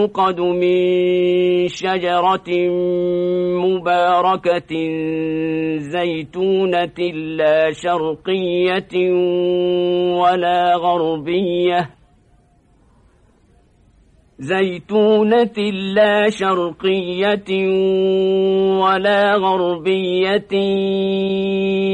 يوقد من شجرة مباركة زيتونة لا شرقية ولا غربية. زيتونة لا شرقية ولا غربية.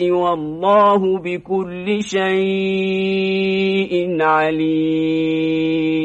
والله بكل شيء عليم.